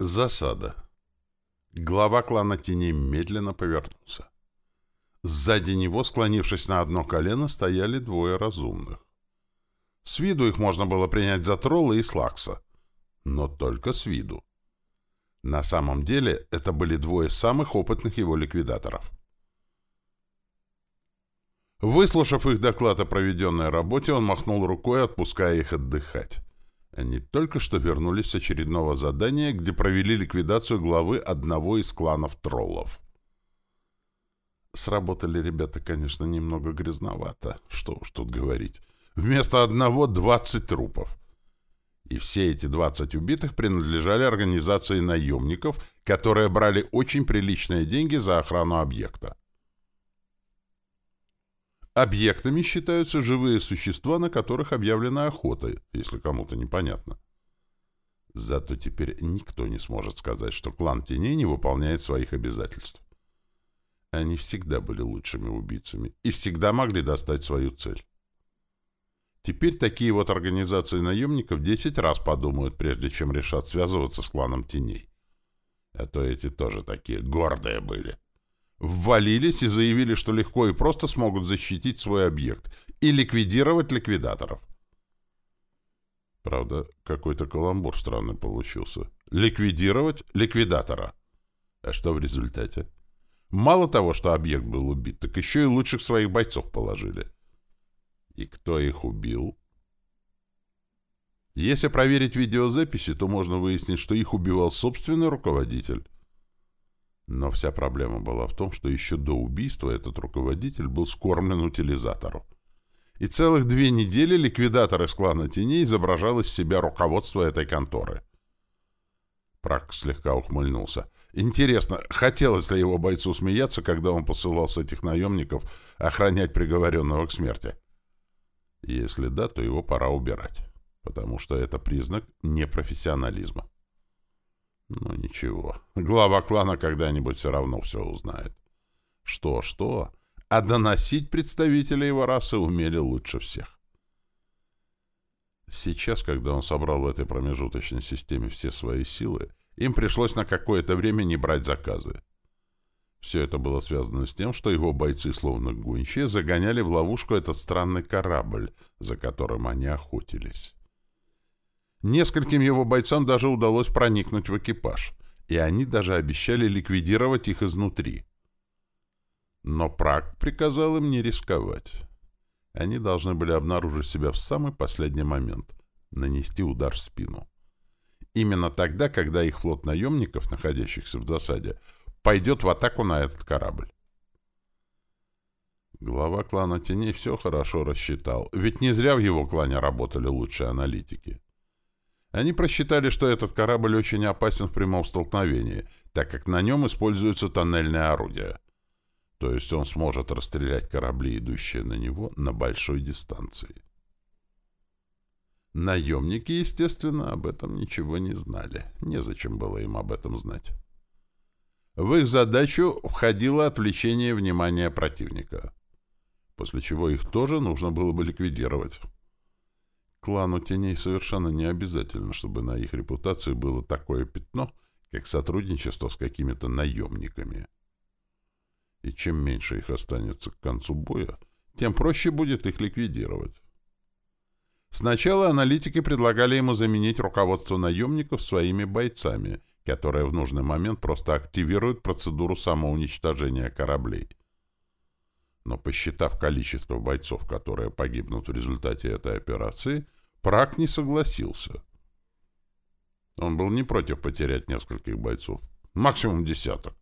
Засада. Глава клана теней медленно повернулся. Сзади него, склонившись на одно колено, стояли двое разумных. С виду их можно было принять за тролла и слакса. Но только с виду. На самом деле это были двое самых опытных его ликвидаторов. Выслушав их доклад о проведенной работе, он махнул рукой, отпуская их отдыхать. Они только что вернулись с очередного задания, где провели ликвидацию главы одного из кланов троллов. Сработали ребята, конечно, немного грязновато. Что уж тут говорить. Вместо одного — 20 трупов. И все эти 20 убитых принадлежали организации наемников, которые брали очень приличные деньги за охрану объекта. Объектами считаются живые существа, на которых объявлена охота, если кому-то непонятно. Зато теперь никто не сможет сказать, что клан теней не выполняет своих обязательств. Они всегда были лучшими убийцами и всегда могли достать свою цель. Теперь такие вот организации наемников 10 раз подумают, прежде чем решат связываться с кланом теней. А то эти тоже такие гордые были ввалились и заявили, что легко и просто смогут защитить свой объект и ликвидировать ликвидаторов. Правда, какой-то каламбур странный получился. Ликвидировать ликвидатора. А что в результате? Мало того, что объект был убит, так еще и лучших своих бойцов положили. И кто их убил? Если проверить видеозаписи, то можно выяснить, что их убивал собственный руководитель. Но вся проблема была в том, что еще до убийства этот руководитель был скормлен утилизатору. И целых две недели ликвидатор из клана теней изображал из себя руководство этой конторы. Прак слегка ухмыльнулся. Интересно, хотелось ли его бойцу смеяться, когда он посылал с этих наемников охранять приговоренного к смерти? Если да, то его пора убирать, потому что это признак непрофессионализма. Ну ничего, глава клана когда-нибудь все равно все узнает. Что-что, а доносить представители его расы умели лучше всех. Сейчас, когда он собрал в этой промежуточной системе все свои силы, им пришлось на какое-то время не брать заказы. Все это было связано с тем, что его бойцы, словно гончие, загоняли в ловушку этот странный корабль, за которым они охотились. Нескольким его бойцам даже удалось проникнуть в экипаж, и они даже обещали ликвидировать их изнутри. Но Праг приказал им не рисковать. Они должны были обнаружить себя в самый последний момент, нанести удар в спину. Именно тогда, когда их флот наемников, находящихся в засаде, пойдет в атаку на этот корабль. Глава клана Теней все хорошо рассчитал, ведь не зря в его клане работали лучшие аналитики. Они просчитали, что этот корабль очень опасен в прямом столкновении, так как на нем используются тоннельные орудия. То есть он сможет расстрелять корабли, идущие на него, на большой дистанции. Наемники, естественно, об этом ничего не знали. Незачем было им об этом знать. В их задачу входило отвлечение внимания противника, после чего их тоже нужно было бы ликвидировать. Клану теней совершенно не обязательно, чтобы на их репутации было такое пятно, как сотрудничество с какими-то наемниками. И чем меньше их останется к концу боя, тем проще будет их ликвидировать. Сначала аналитики предлагали ему заменить руководство наемников своими бойцами, которые в нужный момент просто активируют процедуру самоуничтожения кораблей. Но посчитав количество бойцов, которые погибнут в результате этой операции, Прак не согласился. Он был не против потерять нескольких бойцов, максимум десяток.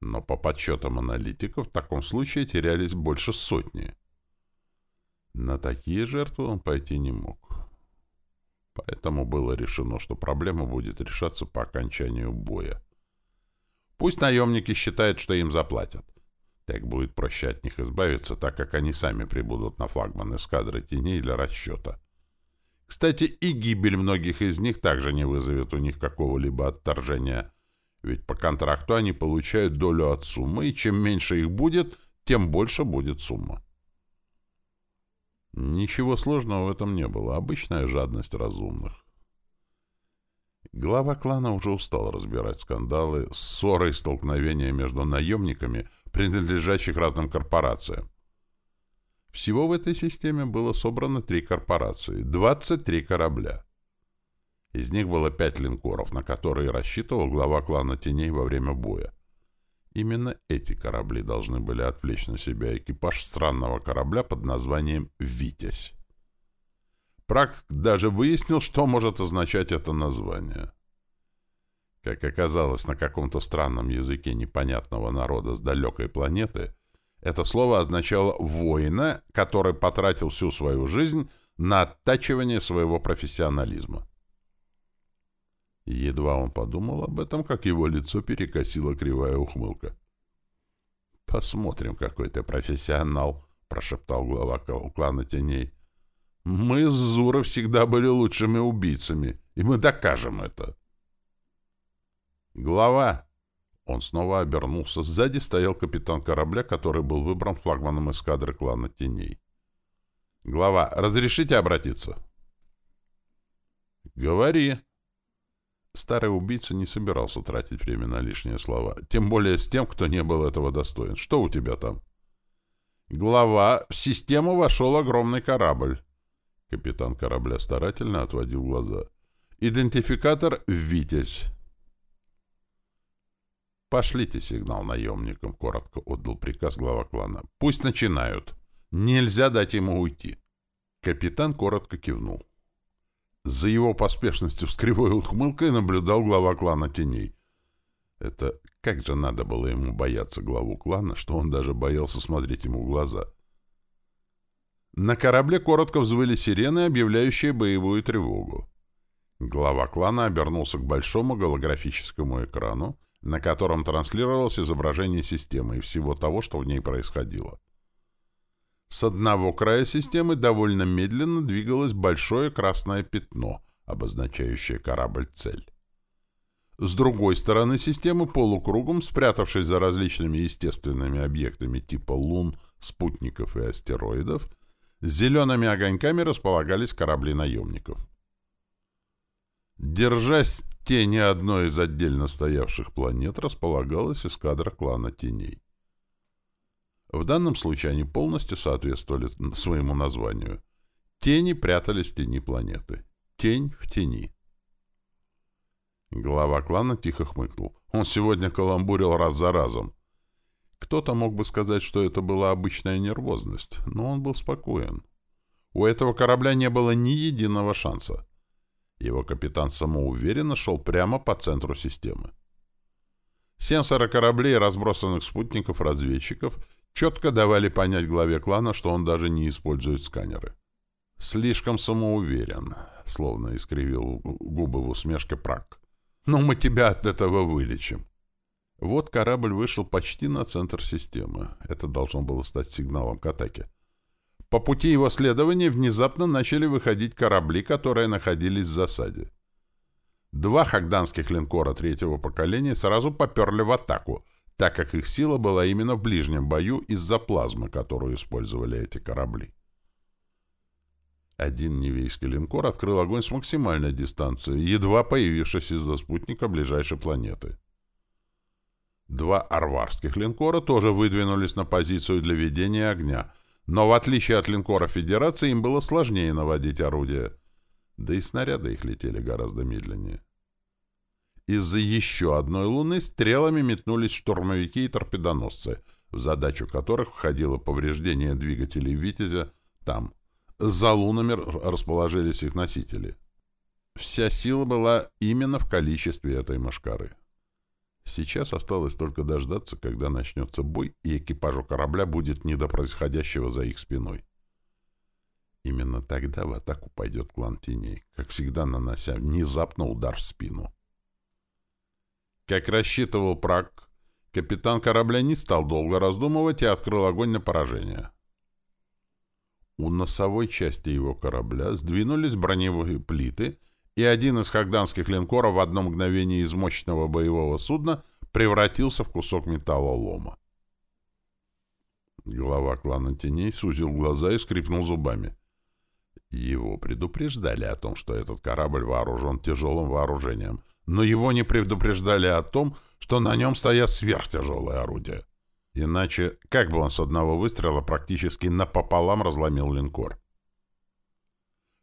Но по подсчетам аналитиков в таком случае терялись больше сотни. На такие жертвы он пойти не мог. Поэтому было решено, что проблема будет решаться по окончанию боя. Пусть наемники считают, что им заплатят. Так будет проще от них избавиться, так как они сами прибудут на флагман эскадры теней для расчета. Кстати, и гибель многих из них также не вызовет у них какого-либо отторжения, ведь по контракту они получают долю от суммы, и чем меньше их будет, тем больше будет сумма. Ничего сложного в этом не было, обычная жадность разумных. Глава клана уже устал разбирать скандалы, ссоры и столкновения между наемниками, принадлежащих разным корпорациям. Всего в этой системе было собрано три корпорации, 23 корабля. Из них было пять линкоров, на которые рассчитывал глава клана Теней во время боя. Именно эти корабли должны были отвлечь на себя экипаж странного корабля под названием «Витязь». Прак даже выяснил, что может означать это название. Как оказалось, на каком-то странном языке непонятного народа с далекой планеты это слово означало «воина», который потратил всю свою жизнь на оттачивание своего профессионализма. едва он подумал об этом, как его лицо перекосила кривая ухмылка. «Посмотрим, какой ты профессионал», — прошептал глава клана теней. Мы с Зура всегда были лучшими убийцами, и мы докажем это. Глава. Он снова обернулся. Сзади стоял капитан корабля, который был выбран флагманом эскадры клана Теней. Глава, разрешите обратиться? Говори. Старый убийца не собирался тратить время на лишние слова, тем более с тем, кто не был этого достоин. Что у тебя там? Глава, в систему вошел огромный корабль. Капитан корабля старательно отводил глаза. «Идентификатор «Витязь». «Пошлите сигнал наемникам», — коротко отдал приказ глава клана. «Пусть начинают. Нельзя дать ему уйти». Капитан коротко кивнул. За его поспешностью с кривой ухмылкой наблюдал глава клана теней. Это как же надо было ему бояться главу клана, что он даже боялся смотреть ему в глаза — на корабле коротко взвыли сирены, объявляющие боевую тревогу. Глава клана обернулся к большому голографическому экрану, на котором транслировалось изображение системы и всего того, что в ней происходило. С одного края системы довольно медленно двигалось большое красное пятно, обозначающее корабль-цель. С другой стороны системы полукругом, спрятавшись за различными естественными объектами типа лун, спутников и астероидов, зелеными огоньками располагались корабли наемников. Держась тени одной из отдельно стоявших планет, располагалась эскадра клана Теней. В данном случае они полностью соответствовали своему названию. Тени прятались в тени планеты. Тень в тени. Глава клана тихо хмыкнул. Он сегодня каламбурил раз за разом. Кто-то мог бы сказать, что это была обычная нервозность, но он был спокоен. У этого корабля не было ни единого шанса. Его капитан самоуверенно шел прямо по центру системы. Сенсоры кораблей разбросанных спутников-разведчиков четко давали понять главе клана, что он даже не использует сканеры. «Слишком самоуверен», — словно искривил губы в усмешке Прак. «Но мы тебя от этого вылечим». Вот корабль вышел почти на центр системы. Это должно было стать сигналом к атаке. По пути его следования внезапно начали выходить корабли, которые находились в засаде. Два хагданских линкора третьего поколения сразу поперли в атаку, так как их сила была именно в ближнем бою из-за плазмы, которую использовали эти корабли. Один невейский линкор открыл огонь с максимальной дистанции, едва появившись из-за спутника ближайшей планеты. Два арварских линкора тоже выдвинулись на позицию для ведения огня, но в отличие от линкора Федерации им было сложнее наводить орудия, да и снаряды их летели гораздо медленнее. Из-за еще одной луны стрелами метнулись штурмовики и торпедоносцы, в задачу которых входило повреждение двигателей «Витязя» там. За лунами расположились их носители. Вся сила была именно в количестве этой машкары. Сейчас осталось только дождаться, когда начнется бой, и экипажу корабля будет не до происходящего за их спиной. Именно тогда в атаку пойдет клан теней, как всегда нанося внезапно удар в спину. Как рассчитывал Прак, капитан корабля не стал долго раздумывать и открыл огонь на поражение. У носовой части его корабля сдвинулись броневые плиты — и один из хагданских линкоров в одно мгновение из мощного боевого судна превратился в кусок металлолома. Глава клана теней сузил глаза и скрипнул зубами. Его предупреждали о том, что этот корабль вооружен тяжелым вооружением, но его не предупреждали о том, что на нем стоят сверхтяжелые орудия. Иначе, как бы он с одного выстрела практически напополам разломил линкор.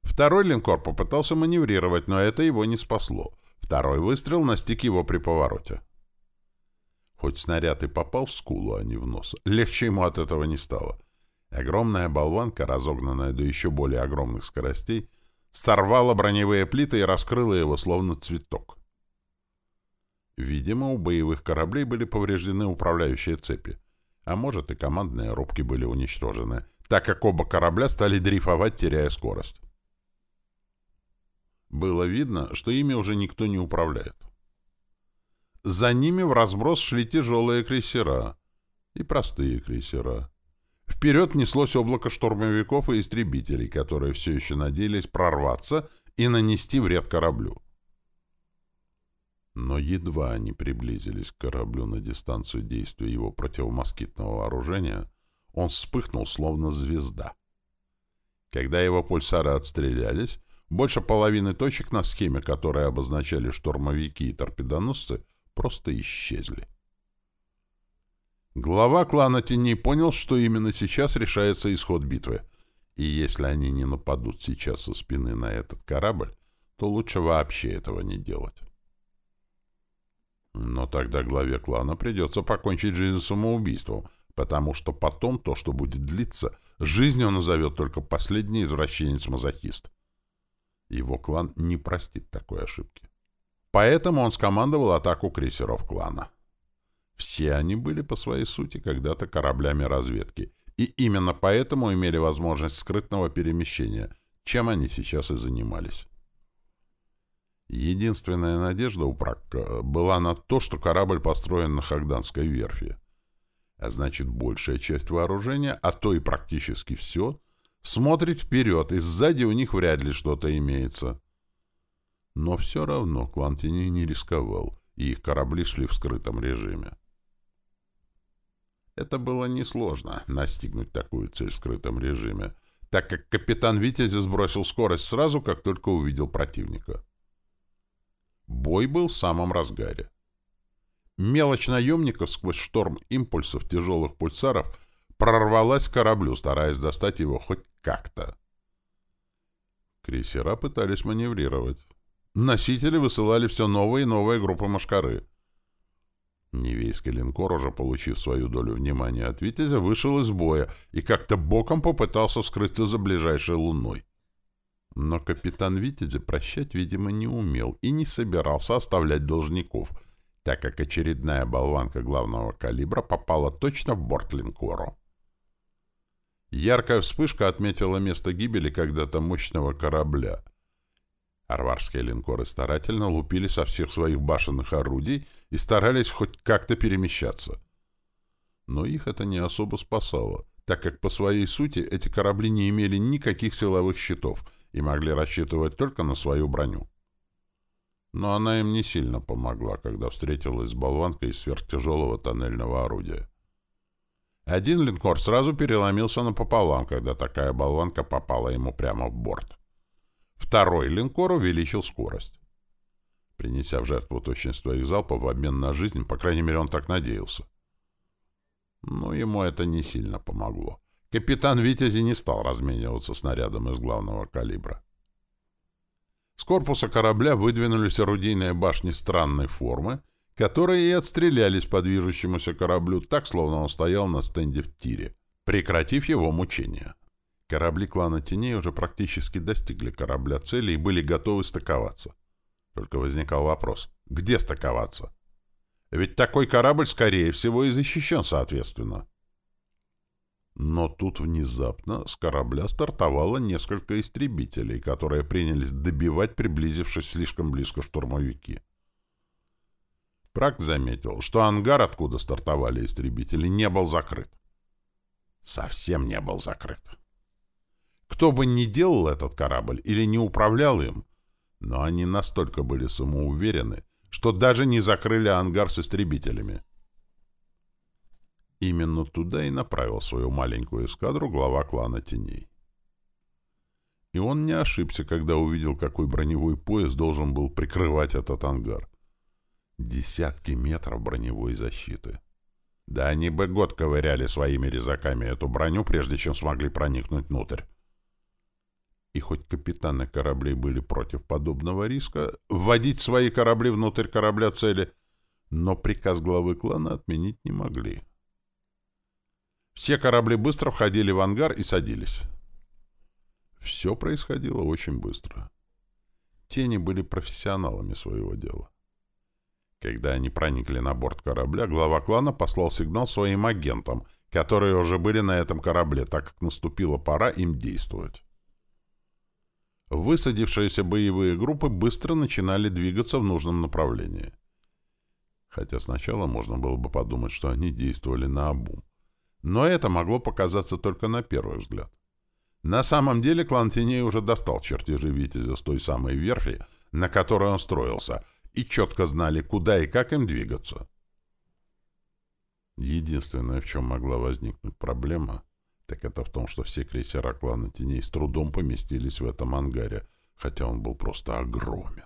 Второй линкор попытался маневрировать, но это его не спасло. Второй выстрел настиг его при повороте. Хоть снаряд и попал в скулу, а не в нос, легче ему от этого не стало. Огромная болванка, разогнанная до еще более огромных скоростей, сорвала броневые плиты и раскрыла его, словно цветок. Видимо, у боевых кораблей были повреждены управляющие цепи, а может и командные рубки были уничтожены, так как оба корабля стали дрейфовать, теряя скорость. Было видно, что ими уже никто не управляет. За ними в разброс шли тяжелые крейсера и простые крейсера. Вперед неслось облако штурмовиков и истребителей, которые все еще надеялись прорваться и нанести вред кораблю. Но едва они приблизились к кораблю на дистанцию действия его противомоскитного вооружения, он вспыхнул, словно звезда. Когда его пульсары отстрелялись, больше половины точек на схеме, которые обозначали штурмовики и торпедоносцы, просто исчезли. Глава клана Теней понял, что именно сейчас решается исход битвы, и если они не нападут сейчас со спины на этот корабль, то лучше вообще этого не делать. Но тогда главе клана придется покончить жизнь самоубийством, потому что потом то, что будет длиться, жизнь он назовет только последний извращенец-мазохист. Его клан не простит такой ошибки. Поэтому он скомандовал атаку крейсеров клана. Все они были по своей сути когда-то кораблями разведки, и именно поэтому имели возможность скрытного перемещения, чем они сейчас и занимались. Единственная надежда у Пракка была на то, что корабль построен на Хагданской верфи. А значит, большая часть вооружения, а то и практически все, смотрит вперед, и сзади у них вряд ли что-то имеется. Но все равно клан теней не рисковал, и их корабли шли в скрытом режиме. Это было несложно — настигнуть такую цель в скрытом режиме, так как капитан Витязи сбросил скорость сразу, как только увидел противника. Бой был в самом разгаре. Мелочь наемников сквозь шторм импульсов тяжелых пульсаров прорвалась к кораблю, стараясь достать его хоть как-то. Крейсера пытались маневрировать. Носители высылали все новые и новые группы машкары. Невейский линкор, уже получив свою долю внимания от «Витязя», вышел из боя и как-то боком попытался скрыться за ближайшей луной. Но капитан Витязя прощать, видимо, не умел и не собирался оставлять должников, так как очередная болванка главного калибра попала точно в борт линкору. Яркая вспышка отметила место гибели когда-то мощного корабля. Арварские линкоры старательно лупили со всех своих башенных орудий и старались хоть как-то перемещаться. Но их это не особо спасало, так как по своей сути эти корабли не имели никаких силовых щитов — и могли рассчитывать только на свою броню. Но она им не сильно помогла, когда встретилась с болванкой из сверхтяжелого тоннельного орудия. Один линкор сразу переломился напополам, когда такая болванка попала ему прямо в борт. Второй линкор увеличил скорость. Принеся в жертву точность своих залпов в обмен на жизнь, по крайней мере, он так надеялся. Но ему это не сильно помогло. Капитан Витязи не стал размениваться снарядом из главного калибра. С корпуса корабля выдвинулись орудийные башни странной формы, которые и отстрелялись по движущемуся кораблю так, словно он стоял на стенде в тире, прекратив его мучения. Корабли клана Теней уже практически достигли корабля цели и были готовы стыковаться. Только возникал вопрос, где стыковаться? Ведь такой корабль, скорее всего, и защищен соответственно. Но тут внезапно с корабля стартовало несколько истребителей, которые принялись добивать приблизившись слишком близко штурмовики. Прак заметил, что ангар, откуда стартовали истребители, не был закрыт. Совсем не был закрыт. Кто бы ни делал этот корабль или не управлял им, но они настолько были самоуверены, что даже не закрыли ангар с истребителями. Именно туда и направил свою маленькую эскадру глава клана Теней. И он не ошибся, когда увидел, какой броневой пояс должен был прикрывать этот ангар. Десятки метров броневой защиты. Да они бы год ковыряли своими резаками эту броню, прежде чем смогли проникнуть внутрь. И хоть капитаны кораблей были против подобного риска, вводить свои корабли внутрь корабля цели, но приказ главы клана отменить не могли. Все корабли быстро входили в ангар и садились. Все происходило очень быстро. Тени были профессионалами своего дела. Когда они проникли на борт корабля, глава клана послал сигнал своим агентам, которые уже были на этом корабле, так как наступила пора им действовать. Высадившиеся боевые группы быстро начинали двигаться в нужном направлении. Хотя сначала можно было бы подумать, что они действовали на обум. Но это могло показаться только на первый взгляд. На самом деле клан Теней уже достал чертежи Витязя с той самой верфи, на которой он строился, и четко знали, куда и как им двигаться. Единственное, в чем могла возникнуть проблема, так это в том, что все крейсера клана Теней с трудом поместились в этом ангаре, хотя он был просто огромен.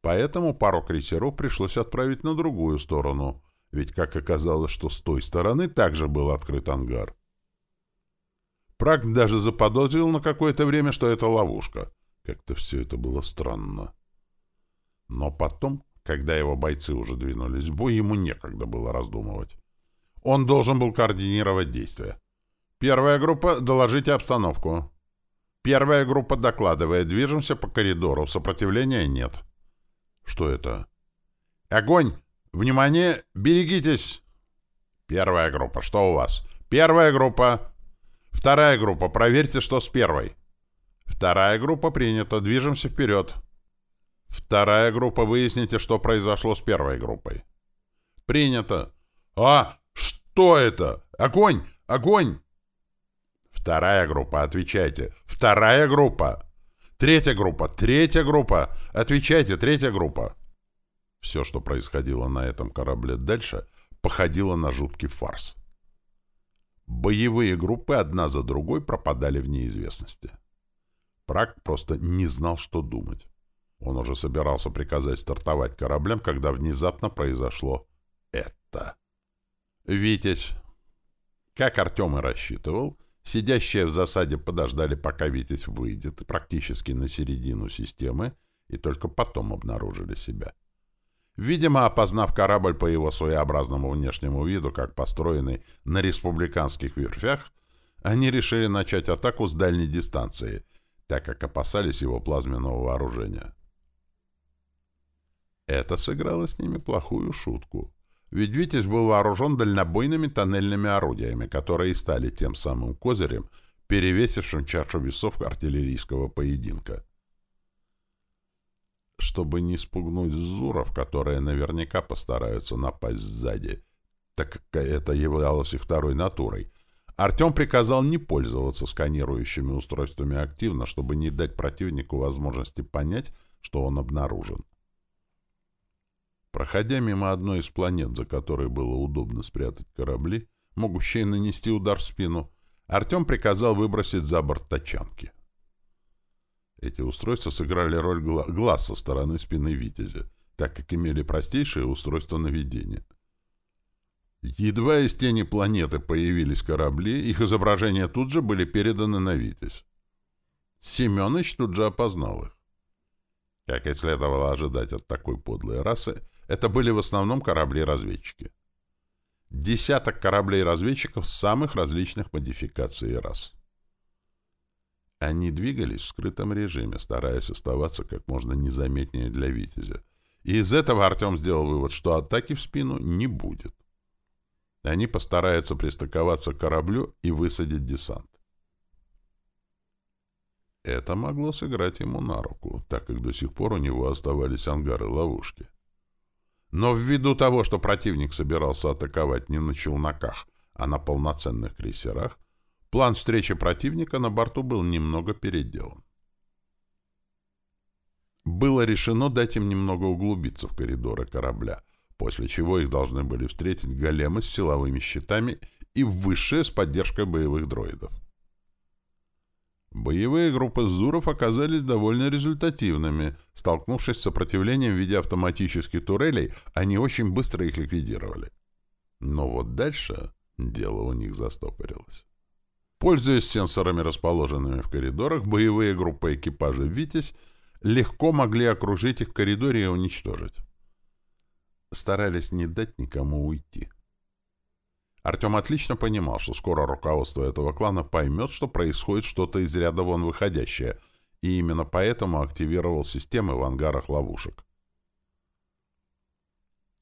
Поэтому пару крейсеров пришлось отправить на другую сторону, ведь как оказалось, что с той стороны также был открыт ангар. Праг даже заподозрил на какое-то время, что это ловушка. Как-то все это было странно. Но потом, когда его бойцы уже двинулись в бой, ему некогда было раздумывать. Он должен был координировать действия. Первая группа — доложите обстановку. Первая группа докладывает. Движемся по коридору. Сопротивления нет. Что это? Огонь! Внимание! Берегитесь! Первая группа. Что у вас? Первая группа. Вторая группа. Проверьте, что с первой. Вторая группа принята. Движемся вперед. Вторая группа. Выясните, что произошло с первой группой. Принято. А, что это? Огонь! Огонь! Вторая группа. Отвечайте. Вторая группа. Третья группа. Третья группа. Отвечайте. Третья группа. Все, что происходило на этом корабле дальше, походило на жуткий фарс. Боевые группы одна за другой пропадали в неизвестности. Прак просто не знал, что думать. Он уже собирался приказать стартовать кораблям, когда внезапно произошло это. «Витязь!» Как Артем и рассчитывал, сидящие в засаде подождали, пока Витязь выйдет практически на середину системы, и только потом обнаружили себя. Видимо, опознав корабль по его своеобразному внешнему виду, как построенный на республиканских верфях, они решили начать атаку с дальней дистанции, так как опасались его плазменного вооружения. Это сыграло с ними плохую шутку. Ведь «Витязь» был вооружен дальнобойными тоннельными орудиями, которые стали тем самым козырем, перевесившим чашу весов артиллерийского поединка чтобы не спугнуть зуров, которые наверняка постараются напасть сзади, так как это являлось их второй натурой. Артем приказал не пользоваться сканирующими устройствами активно, чтобы не дать противнику возможности понять, что он обнаружен. Проходя мимо одной из планет, за которой было удобно спрятать корабли, могущие нанести удар в спину, Артем приказал выбросить за борт тачанки. Эти устройства сыграли роль гла глаз со стороны спины Витязя, так как имели простейшее устройство наведения. Едва из тени планеты появились корабли, их изображения тут же были переданы на Витязь. Семенович тут же опознал их. Как и следовало ожидать от такой подлой расы, это были в основном корабли-разведчики. Десяток кораблей-разведчиков самых различных модификаций и рас. Они двигались в скрытом режиме, стараясь оставаться как можно незаметнее для «Витязя». И из этого Артем сделал вывод, что атаки в спину не будет. Они постараются пристыковаться к кораблю и высадить десант. Это могло сыграть ему на руку, так как до сих пор у него оставались ангары-ловушки. Но ввиду того, что противник собирался атаковать не на челноках, а на полноценных крейсерах, План встречи противника на борту был немного переделан. Было решено дать им немного углубиться в коридоры корабля, после чего их должны были встретить големы с силовыми щитами и высшие с поддержкой боевых дроидов. Боевые группы Зуров оказались довольно результативными. Столкнувшись с сопротивлением в виде автоматических турелей, они очень быстро их ликвидировали. Но вот дальше дело у них застопорилось. Пользуясь сенсорами, расположенными в коридорах, боевые группы экипажа «Витязь» легко могли окружить их в коридоре и уничтожить. Старались не дать никому уйти. Артем отлично понимал, что скоро руководство этого клана поймет, что происходит что-то из ряда вон выходящее, и именно поэтому активировал системы в ангарах ловушек.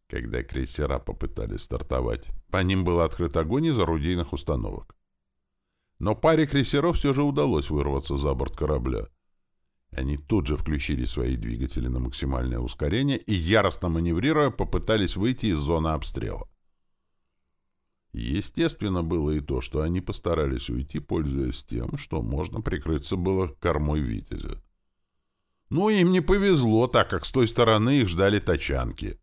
Когда крейсера попытались стартовать, по ним был открыт огонь из орудийных установок. Но паре крейсеров все же удалось вырваться за борт корабля. Они тут же включили свои двигатели на максимальное ускорение и, яростно маневрируя, попытались выйти из зоны обстрела. Естественно было и то, что они постарались уйти, пользуясь тем, что можно прикрыться было кормой «Витязя». Ну, им не повезло, так как с той стороны их ждали тачанки.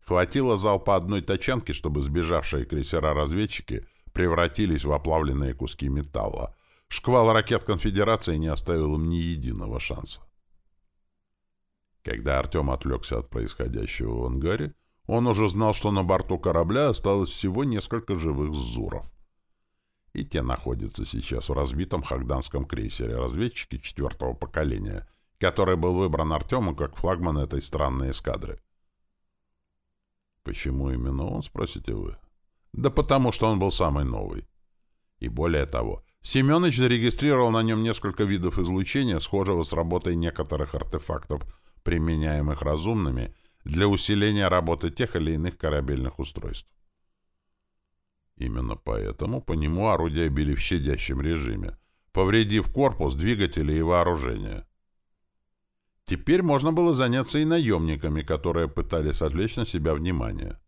Хватило залпа одной тачанки, чтобы сбежавшие крейсера-разведчики превратились в оплавленные куски металла. Шквал ракет конфедерации не оставил им ни единого шанса. Когда Артем отвлекся от происходящего в ангаре, он уже знал, что на борту корабля осталось всего несколько живых зуров. И те находятся сейчас в разбитом хагданском крейсере разведчики четвертого поколения, который был выбран Артемом как флагман этой странной эскадры. Почему именно он, спросите вы? Да потому что он был самый новый. И более того, Семенович зарегистрировал на нем несколько видов излучения, схожего с работой некоторых артефактов, применяемых разумными для усиления работы тех или иных корабельных устройств. Именно поэтому по нему орудия били в щадящем режиме, повредив корпус, двигатели и вооружение. Теперь можно было заняться и наемниками, которые пытались отвлечь на себя внимание.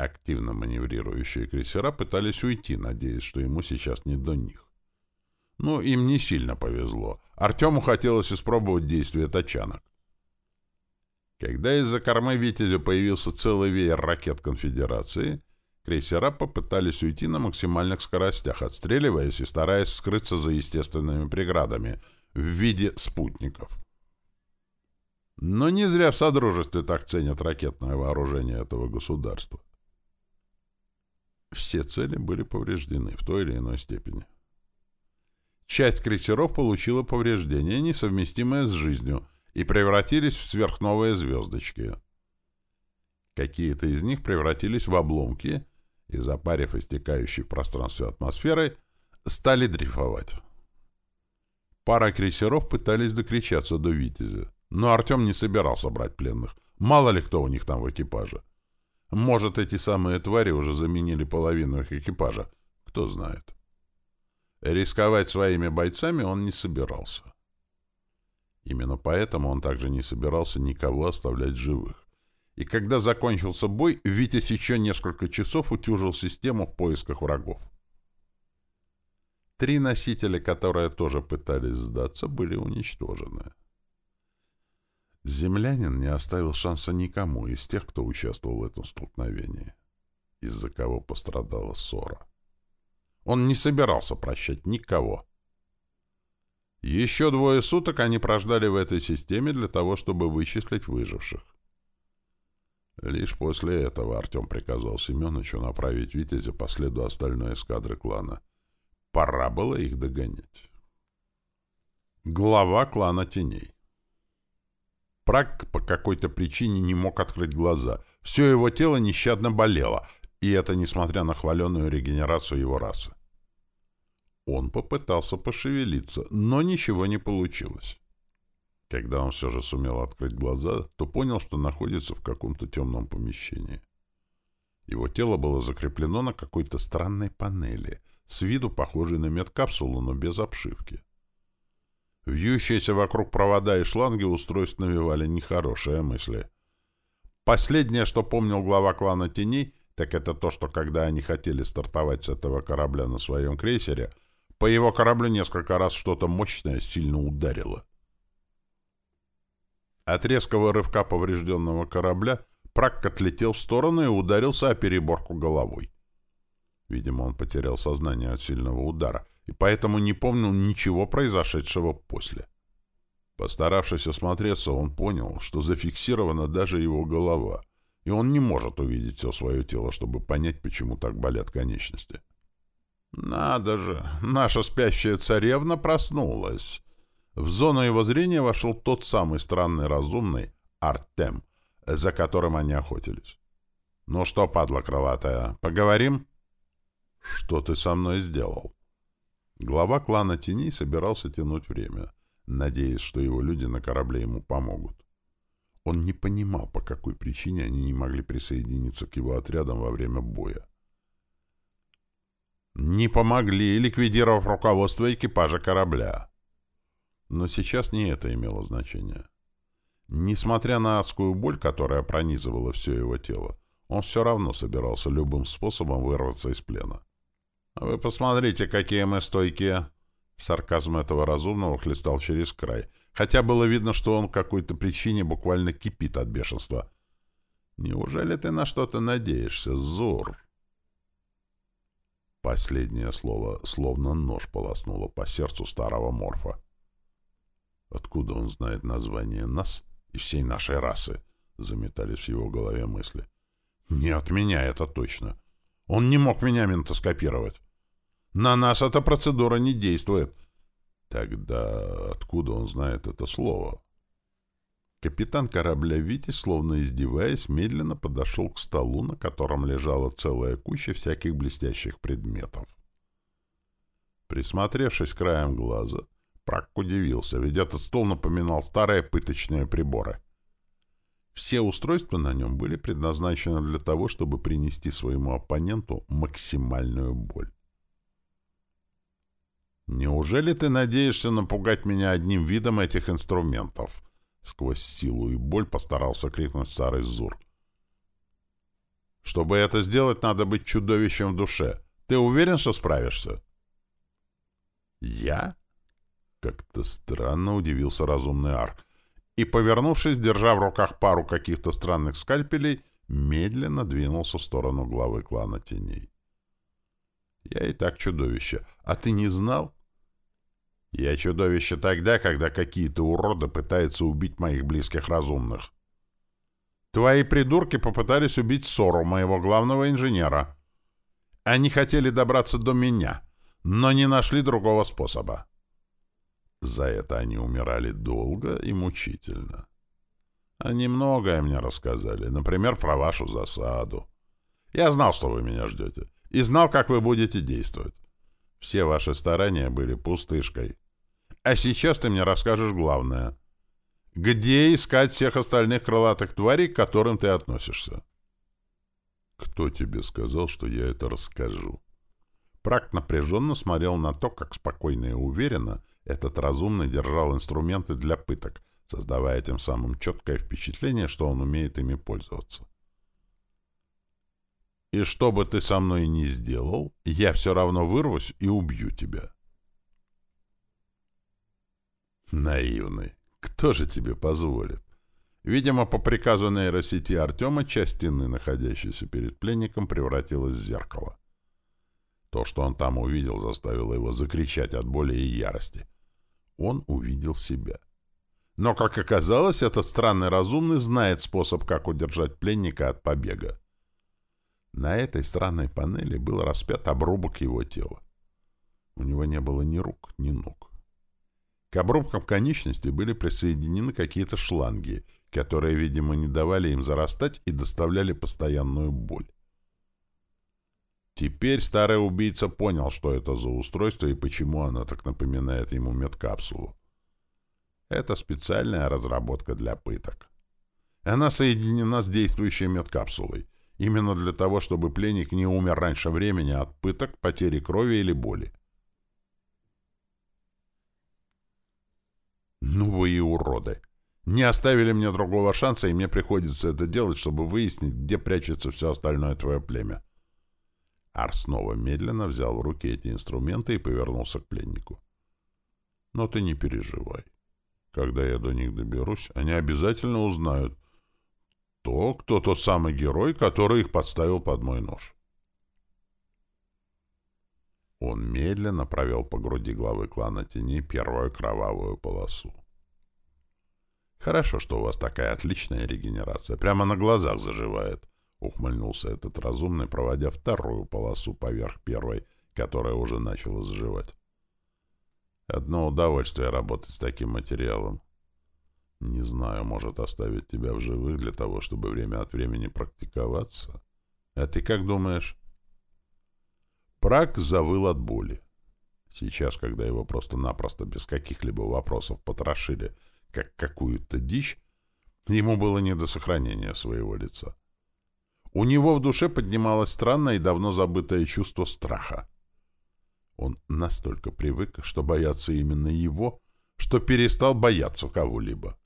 Активно маневрирующие крейсера пытались уйти, надеясь, что ему сейчас не до них. Но им не сильно повезло. Артему хотелось испробовать действие тачанок. Когда из-за кормы «Витязя» появился целый веер ракет конфедерации, крейсера попытались уйти на максимальных скоростях, отстреливаясь и стараясь скрыться за естественными преградами в виде спутников. Но не зря в Содружестве так ценят ракетное вооружение этого государства. Все цели были повреждены в той или иной степени. Часть крейсеров получила повреждения, несовместимые с жизнью – и превратились в сверхновые звездочки. Какие-то из них превратились в обломки и, запарив истекающей в пространстве атмосферой, стали дрейфовать. Пара крейсеров пытались докричаться до «Витязя», но Артем не собирался брать пленных. Мало ли кто у них там в экипаже. Может, эти самые твари уже заменили половину их экипажа. Кто знает. Рисковать своими бойцами он не собирался. Именно поэтому он также не собирался никого оставлять живых. И когда закончился бой, Витязь еще несколько часов утюжил систему в поисках врагов. Три носителя, которые тоже пытались сдаться, были уничтожены. Землянин не оставил шанса никому из тех, кто участвовал в этом столкновении, из-за кого пострадала ссора. Он не собирался прощать никого — еще двое суток они прождали в этой системе для того, чтобы вычислить выживших. Лишь после этого Артем приказал Семеновичу направить Витязя по следу остальной эскадры клана. Пора было их догонять. Глава клана теней. Прак по какой-то причине не мог открыть глаза. Все его тело нещадно болело, и это несмотря на хваленную регенерацию его расы. Он попытался пошевелиться, но ничего не получилось. Когда он все же сумел открыть глаза, то понял, что находится в каком-то темном помещении. Его тело было закреплено на какой-то странной панели, с виду похожей на медкапсулу, но без обшивки. Вьющиеся вокруг провода и шланги устройств навевали нехорошие мысли. Последнее, что помнил глава клана Теней, так это то, что когда они хотели стартовать с этого корабля на своем крейсере — по его кораблю несколько раз что-то мощное сильно ударило. От резкого рывка поврежденного корабля Прак отлетел в сторону и ударился о переборку головой. Видимо, он потерял сознание от сильного удара, и поэтому не помнил ничего произошедшего после. Постаравшись осмотреться, он понял, что зафиксирована даже его голова, и он не может увидеть все свое тело, чтобы понять, почему так болят конечности. «Надо же! Наша спящая царевна проснулась!» В зону его зрения вошел тот самый странный разумный Артем, за которым они охотились. «Ну что, падла крылатая, поговорим?» «Что ты со мной сделал?» Глава клана теней собирался тянуть время, надеясь, что его люди на корабле ему помогут. Он не понимал, по какой причине они не могли присоединиться к его отрядам во время боя. Не помогли, ликвидировав руководство экипажа корабля. Но сейчас не это имело значения. Несмотря на адскую боль, которая пронизывала все его тело, он все равно собирался любым способом вырваться из плена. «Вы посмотрите, какие мы стойкие!» Сарказм этого разумного хлестал через край, хотя было видно, что он какой-то причине буквально кипит от бешенства. «Неужели ты на что-то надеешься, Зур?» Последнее слово словно нож полоснуло по сердцу старого морфа. Откуда он знает название нас и всей нашей расы? Заметались в его голове мысли. Не от меня это точно. Он не мог меня ментоскопировать. На нас эта процедура не действует. Тогда откуда он знает это слово? Капитан корабля «Витязь», словно издеваясь, медленно подошел к столу, на котором лежала целая куча всяких блестящих предметов. Присмотревшись краем глаза, Прак удивился, ведь этот стол напоминал старые пыточные приборы. Все устройства на нем были предназначены для того, чтобы принести своему оппоненту максимальную боль. «Неужели ты надеешься напугать меня одним видом этих инструментов?» Сквозь силу и боль постарался крикнуть старый Зур. «Чтобы это сделать, надо быть чудовищем в душе. Ты уверен, что справишься?» «Я?» Как-то странно удивился разумный Ар. И, повернувшись, держа в руках пару каких-то странных скальпелей, медленно двинулся в сторону главы клана теней. «Я и так чудовище. А ты не знал?» Я чудовище тогда, когда какие-то уроды пытаются убить моих близких разумных. Твои придурки попытались убить Сору, моего главного инженера. Они хотели добраться до меня, но не нашли другого способа. За это они умирали долго и мучительно. Они многое мне рассказали, например, про вашу засаду. Я знал, что вы меня ждете, и знал, как вы будете действовать. Все ваши старания были пустышкой. А сейчас ты мне расскажешь главное. Где искать всех остальных крылатых тварей, к которым ты относишься? Кто тебе сказал, что я это расскажу? Прак напряженно смотрел на то, как спокойно и уверенно этот разумный держал инструменты для пыток, создавая тем самым четкое впечатление, что он умеет ими пользоваться. И что бы ты со мной ни сделал, я все равно вырвусь и убью тебя. Наивный. Кто же тебе позволит? Видимо, по приказу нейросети Артема часть стены, находящейся перед пленником, превратилась в зеркало. То, что он там увидел, заставило его закричать от боли и ярости. Он увидел себя. Но, как оказалось, этот странный разумный знает способ, как удержать пленника от побега. На этой странной панели был распят обрубок его тела. У него не было ни рук, ни ног. К обрубкам конечностей были присоединены какие-то шланги, которые, видимо, не давали им зарастать и доставляли постоянную боль. Теперь старый убийца понял, что это за устройство и почему оно так напоминает ему медкапсулу. Это специальная разработка для пыток. Она соединена с действующей медкапсулой, именно для того, чтобы пленник не умер раньше времени от пыток, потери крови или боли. Ну вы и уроды! Не оставили мне другого шанса, и мне приходится это делать, чтобы выяснить, где прячется все остальное твое племя. Ар снова медленно взял в руки эти инструменты и повернулся к пленнику. Но ты не переживай. Когда я до них доберусь, они обязательно узнают, то, кто тот самый герой, который их подставил под мой нож. Он медленно провел по груди главы клана теней первую кровавую полосу. «Хорошо, что у вас такая отличная регенерация. Прямо на глазах заживает», — ухмыльнулся этот разумный, проводя вторую полосу поверх первой, которая уже начала заживать. «Одно удовольствие работать с таким материалом. Не знаю, может оставить тебя в живых для того, чтобы время от времени практиковаться. А ты как думаешь?» Прак завыл от боли. Сейчас, когда его просто-напросто без каких-либо вопросов потрошили — как какую-то дичь, ему было не до сохранения своего лица. У него в душе поднималось странное и давно забытое чувство страха. Он настолько привык, что бояться именно его, что перестал бояться кого-либо.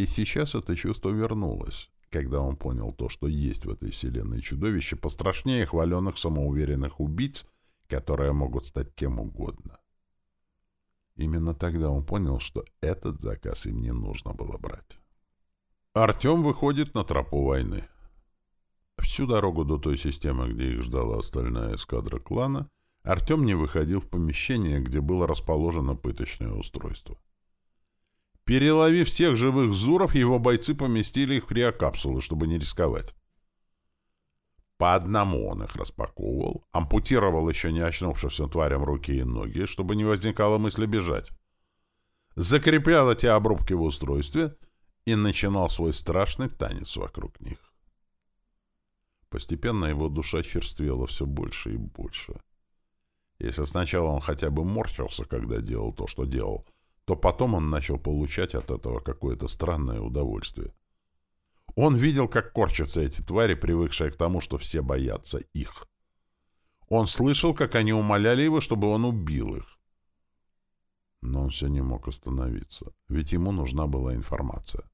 И сейчас это чувство вернулось, когда он понял то, что есть в этой вселенной чудовище пострашнее хваленных самоуверенных убийц, которые могут стать кем угодно. Именно тогда он понял, что этот заказ им не нужно было брать. Артем выходит на тропу войны. Всю дорогу до той системы, где их ждала остальная эскадра клана, Артем не выходил в помещение, где было расположено пыточное устройство. Переловив всех живых зуров, его бойцы поместили их в криокапсулы, чтобы не рисковать. По одному он их распаковывал, ампутировал еще не очнувшимся тварям руки и ноги, чтобы не возникало мысли бежать. Закреплял эти обрубки в устройстве и начинал свой страшный танец вокруг них. Постепенно его душа черствела все больше и больше. Если сначала он хотя бы морщился, когда делал то, что делал, то потом он начал получать от этого какое-то странное удовольствие. Он видел, как корчатся эти твари, привыкшие к тому, что все боятся их. Он слышал, как они умоляли его, чтобы он убил их. Но он все не мог остановиться, ведь ему нужна была информация.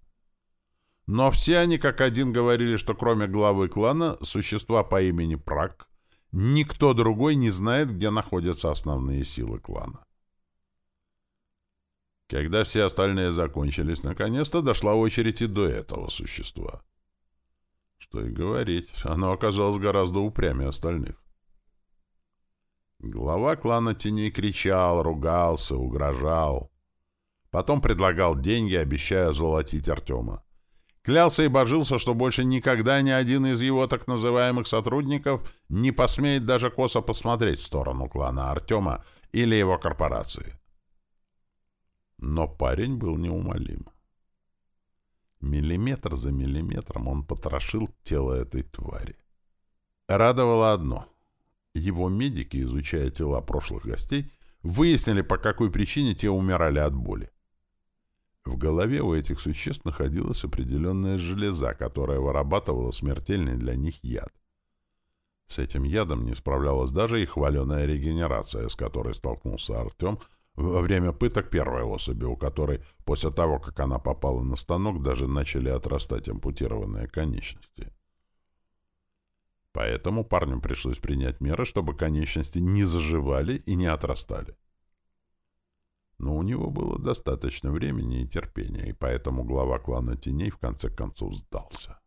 Но все они как один говорили, что кроме главы клана, существа по имени Прак, никто другой не знает, где находятся основные силы клана. Когда все остальные закончились, наконец-то дошла очередь и до этого существа. Что и говорить, оно оказалось гораздо упрямее остальных. Глава клана теней кричал, ругался, угрожал. Потом предлагал деньги, обещая золотить Артема. Клялся и божился, что больше никогда ни один из его так называемых сотрудников не посмеет даже косо посмотреть в сторону клана Артема или его корпорации. Но парень был неумолим. Миллиметр за миллиметром он потрошил тело этой твари. Радовало одно. Его медики, изучая тела прошлых гостей, выяснили, по какой причине те умирали от боли. В голове у этих существ находилась определенная железа, которая вырабатывала смертельный для них яд. С этим ядом не справлялась даже и хваленая регенерация, с которой столкнулся Артем во время пыток первой особи, у которой после того, как она попала на станок, даже начали отрастать ампутированные конечности. Поэтому парню пришлось принять меры, чтобы конечности не заживали и не отрастали. Но у него было достаточно времени и терпения, и поэтому глава клана теней в конце концов сдался.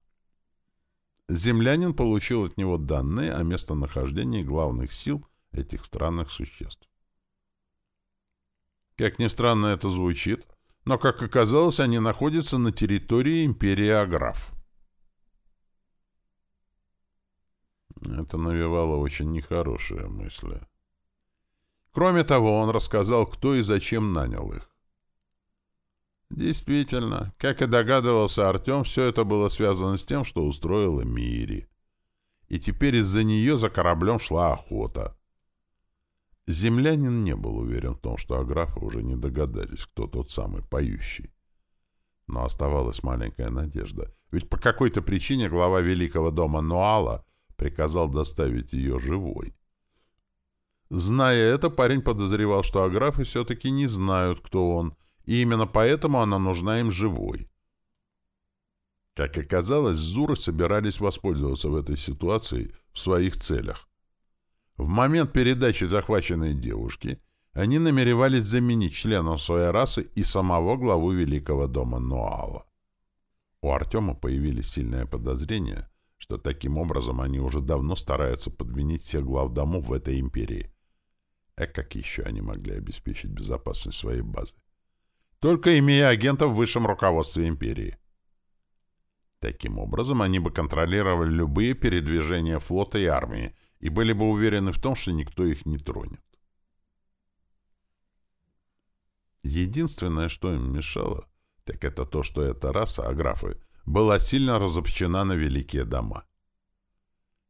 Землянин получил от него данные о местонахождении главных сил этих странных существ. Как ни странно это звучит, но, как оказалось, они находятся на территории империи Аграф. Это навевало очень нехорошие мысли. Кроме того, он рассказал, кто и зачем нанял их. Действительно, как и догадывался Артем, все это было связано с тем, что устроила Мири. И теперь из-за нее за кораблем шла охота. Землянин не был уверен в том, что аграфы уже не догадались, кто тот самый поющий. Но оставалась маленькая надежда. Ведь по какой-то причине глава Великого дома Нуала приказал доставить ее живой. Зная это, парень подозревал, что аграфы все-таки не знают, кто он, и именно поэтому она нужна им живой. Как оказалось, Зуры собирались воспользоваться в этой ситуации в своих целях. В момент передачи захваченной девушки они намеревались заменить членом своей расы и самого главу Великого дома Нуала. У Артема появились сильные подозрения, что таким образом они уже давно стараются подменить всех глав домов в этой империи. А как еще они могли обеспечить безопасность своей базы? Только имея агентов в высшем руководстве империи. Таким образом, они бы контролировали любые передвижения флота и армии и были бы уверены в том, что никто их не тронет. Единственное, что им мешало, так это то, что эта раса, аграфы, была сильно разобщена на великие дома.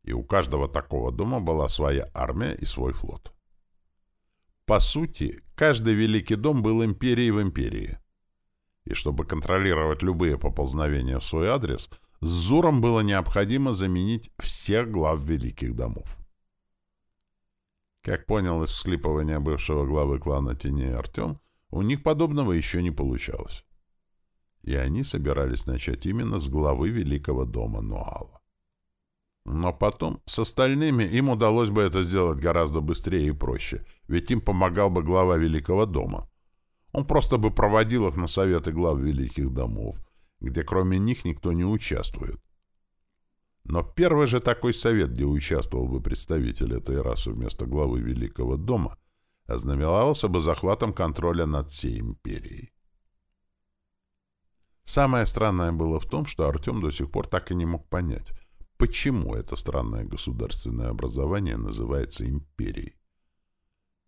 И у каждого такого дома была своя армия и свой флот. По сути, каждый великий дом был империей в империи. И чтобы контролировать любые поползновения в свой адрес, с Зуром было необходимо заменить всех глав великих домов. Как понял из всклипывания бывшего главы клана Теней Артем, у них подобного еще не получалось. И они собирались начать именно с главы великого дома Нуала. Но потом с остальными им удалось бы это сделать гораздо быстрее и проще, ведь им помогал бы глава Великого дома. Он просто бы проводил их на советы глав Великих домов, где кроме них никто не участвует. Но первый же такой совет, где участвовал бы представитель этой расы вместо главы Великого дома, ознаменовался бы захватом контроля над всей империей. Самое странное было в том, что Артем до сих пор так и не мог понять — Почему это странное государственное образование называется империей?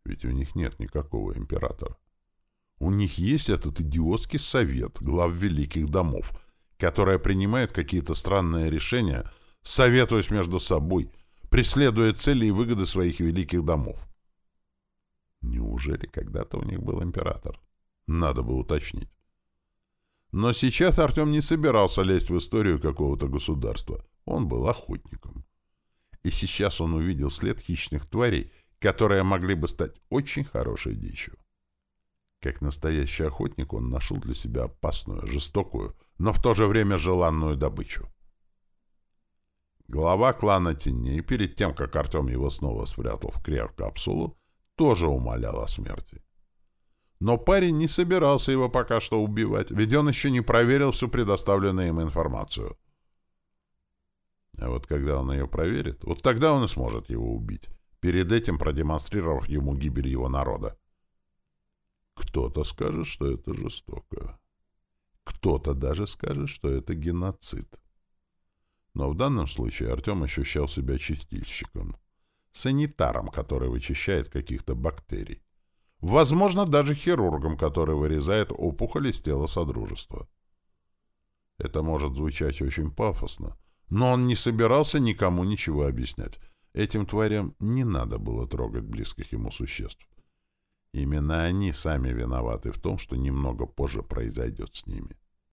Ведь у них нет никакого императора. У них есть этот идиотский совет глав великих домов, которая принимает какие-то странные решения, советуясь между собой, преследуя цели и выгоды своих великих домов. Неужели когда-то у них был император? Надо бы уточнить. Но сейчас Артем не собирался лезть в историю какого-то государства. Он был охотником. И сейчас он увидел след хищных тварей, которые могли бы стать очень хорошей дичью. Как настоящий охотник он нашел для себя опасную, жестокую, но в то же время желанную добычу. Глава клана Теней, перед тем, как Артем его снова спрятал в криокапсулу, тоже умолял о смерти. Но парень не собирался его пока что убивать, ведь он еще не проверил всю предоставленную им информацию. А вот когда он ее проверит, вот тогда он и сможет его убить, перед этим продемонстрировав ему гибель его народа. Кто-то скажет, что это жестоко. Кто-то даже скажет, что это геноцид. Но в данном случае Артем ощущал себя чистильщиком, санитаром, который вычищает каких-то бактерий. Возможно, даже хирургом, который вырезает опухоли из тела Содружества. Это может звучать очень пафосно, но он не собирался никому ничего объяснять. Этим тварям не надо было трогать близких ему существ. Именно они сами виноваты в том, что немного позже произойдет с ними.